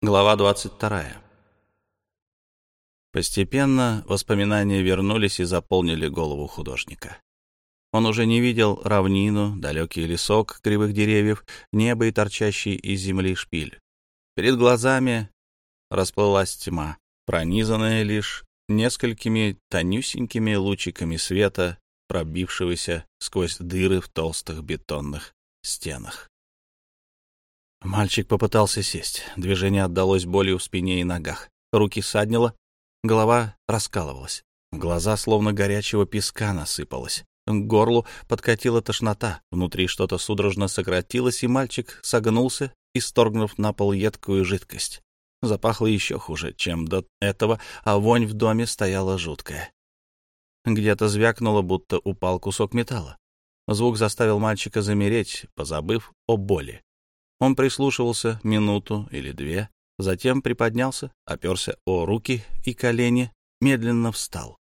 Глава 22. Постепенно воспоминания вернулись и заполнили голову художника. Он уже не видел равнину, далекий лесок кривых деревьев, небо и торчащий из земли шпиль. Перед глазами расплылась тьма, пронизанная лишь несколькими тонюсенькими лучиками света, пробившегося сквозь дыры в толстых бетонных стенах. Мальчик попытался сесть. Движение отдалось болью в спине и ногах. Руки саднило, голова раскалывалась. Глаза словно горячего песка насыпалось. К горлу подкатила тошнота. Внутри что-то судорожно сократилось, и мальчик согнулся, исторгнув на пол едкую жидкость. Запахло еще хуже, чем до этого, а вонь в доме стояла жуткая. Где-то звякнуло, будто упал кусок металла. Звук заставил мальчика замереть, позабыв о боли. Он прислушивался минуту или две, затем приподнялся, оперся о руки и колени, медленно встал.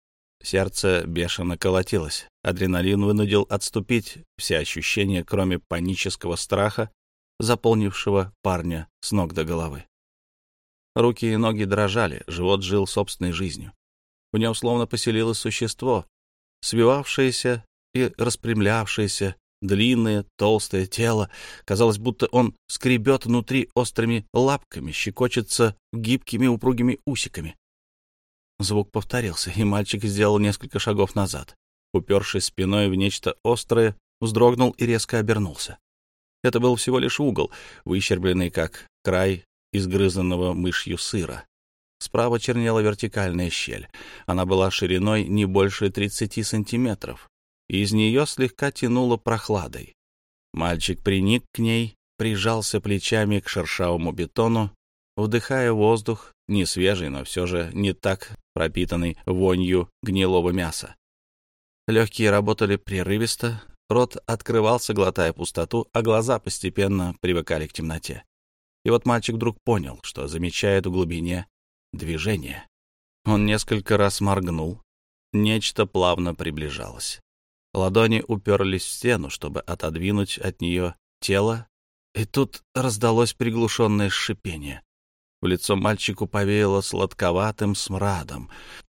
Сердце бешено колотилось. Адреналин вынудил отступить все ощущения, кроме панического страха, заполнившего парня с ног до головы. Руки и ноги дрожали, живот жил собственной жизнью. В нем словно поселилось существо, свивавшееся и распрямлявшееся, длинное, толстое тело. Казалось, будто он скребет внутри острыми лапками, щекочется гибкими упругими усиками. Звук повторился, и мальчик сделал несколько шагов назад. Упершись спиной в нечто острое, вздрогнул и резко обернулся. Это был всего лишь угол, выщербленный как край изгрызанного мышью сыра. Справа чернела вертикальная щель. Она была шириной не больше 30 сантиметров, из нее слегка тянуло прохладой. Мальчик приник к ней, прижался плечами к шершавому бетону, вдыхая воздух, не свежий, но все же не так пропитанный вонью гнилого мяса. Легкие работали прерывисто, рот открывался, глотая пустоту, а глаза постепенно привыкали к темноте. И вот мальчик вдруг понял, что замечает в глубине движение. Он несколько раз моргнул. Нечто плавно приближалось. Ладони уперлись в стену, чтобы отодвинуть от нее тело, и тут раздалось приглушенное шипение. В лицо мальчику повеяло сладковатым смрадом.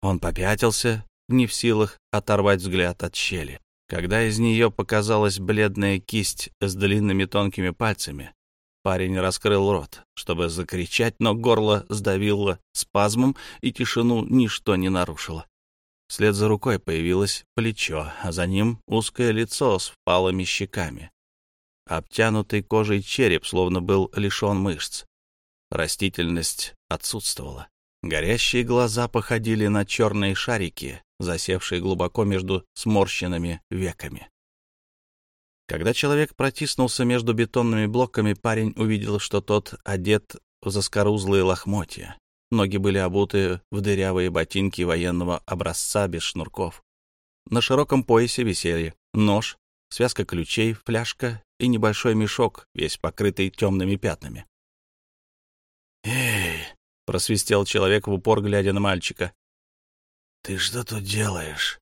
Он попятился, не в силах оторвать взгляд от щели. Когда из нее показалась бледная кисть с длинными тонкими пальцами, парень раскрыл рот, чтобы закричать, но горло сдавило спазмом, и тишину ничто не нарушило. Вслед за рукой появилось плечо, а за ним узкое лицо с впалыми щеками. Обтянутый кожей череп словно был лишен мышц. Растительность отсутствовала. Горящие глаза походили на черные шарики, засевшие глубоко между сморщенными веками. Когда человек протиснулся между бетонными блоками, парень увидел, что тот одет в заскорузлые лохмотья. Ноги были обуты в дырявые ботинки военного образца без шнурков. На широком поясе висели нож, связка ключей, фляжка и небольшой мешок, весь покрытый темными пятнами. «Эй!» — просвистел человек в упор, глядя на мальчика. «Ты что тут делаешь?»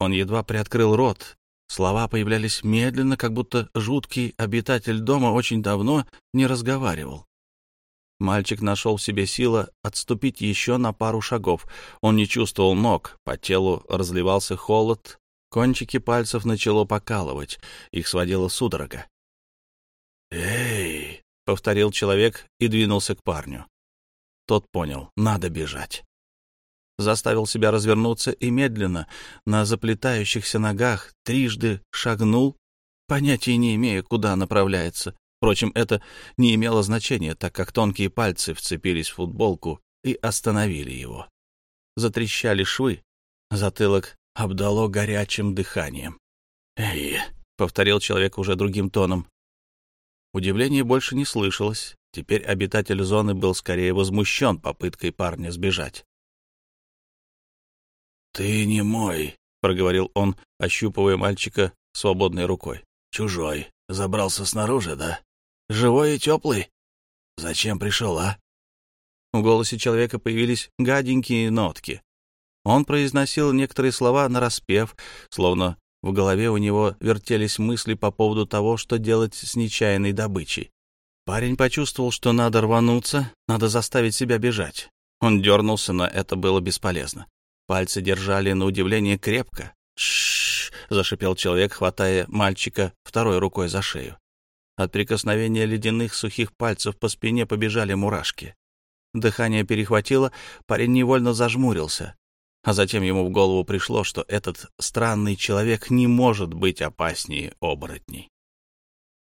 Он едва приоткрыл рот. Слова появлялись медленно, как будто жуткий обитатель дома очень давно не разговаривал. Мальчик нашел в себе силы отступить еще на пару шагов. Он не чувствовал ног, по телу разливался холод, кончики пальцев начало покалывать, их сводила судорога. «Эй!» — повторил человек и двинулся к парню. Тот понял, надо бежать. Заставил себя развернуться и медленно, на заплетающихся ногах, трижды шагнул, понятия не имея, куда направляется, Впрочем, это не имело значения, так как тонкие пальцы вцепились в футболку и остановили его. Затрещали швы, затылок обдало горячим дыханием. «Эй!» — повторил человек уже другим тоном. Удивления больше не слышалось. Теперь обитатель зоны был скорее возмущен попыткой парня сбежать. «Ты не мой», — проговорил он, ощупывая мальчика свободной рукой. «Чужой. Забрался снаружи, да? Живой и теплый? Зачем пришел, а?» В голосе человека появились гаденькие нотки. Он произносил некоторые слова нараспев, словно в голове у него вертелись мысли по поводу того, что делать с нечаянной добычей. Парень почувствовал, что надо рвануться, надо заставить себя бежать. Он дернулся, но это было бесполезно. Пальцы держали на удивление крепко. «Ш-ш-ш!» зашипел человек, хватая мальчика второй рукой за шею. От прикосновения ледяных сухих пальцев по спине побежали мурашки. Дыхание перехватило, парень невольно зажмурился. А затем ему в голову пришло, что этот странный человек не может быть опаснее оборотней.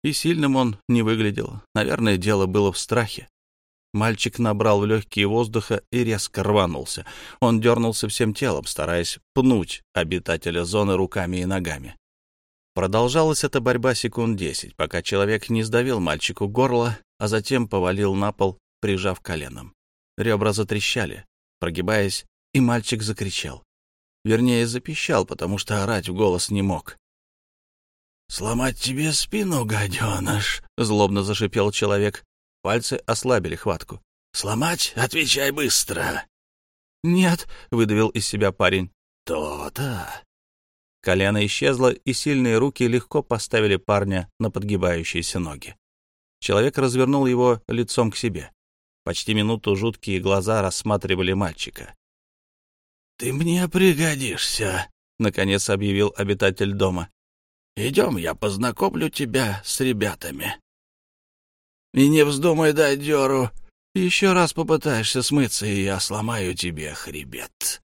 И сильным он не выглядел. Наверное, дело было в страхе. Мальчик набрал в легкие воздуха и резко рванулся. Он дернулся всем телом, стараясь пнуть обитателя зоны руками и ногами. Продолжалась эта борьба секунд десять, пока человек не сдавил мальчику горло, а затем повалил на пол, прижав коленом. Ребра затрещали, прогибаясь, и мальчик закричал. Вернее, запищал, потому что орать в голос не мог. «Сломать тебе спину, гаденыш!» — злобно зашипел человек. Пальцы ослабили хватку. «Сломать? Отвечай быстро!» «Нет!» — выдавил из себя парень. «То-то!» Колено исчезло, и сильные руки легко поставили парня на подгибающиеся ноги. Человек развернул его лицом к себе. Почти минуту жуткие глаза рассматривали мальчика. «Ты мне пригодишься», — наконец объявил обитатель дома. Идем, я познакомлю тебя с ребятами. И не вздумай дать дёру. Еще раз попытаешься смыться, и я сломаю тебе хребет.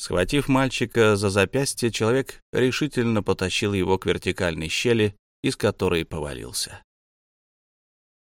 Схватив мальчика за запястье, человек решительно потащил его к вертикальной щели, из которой повалился.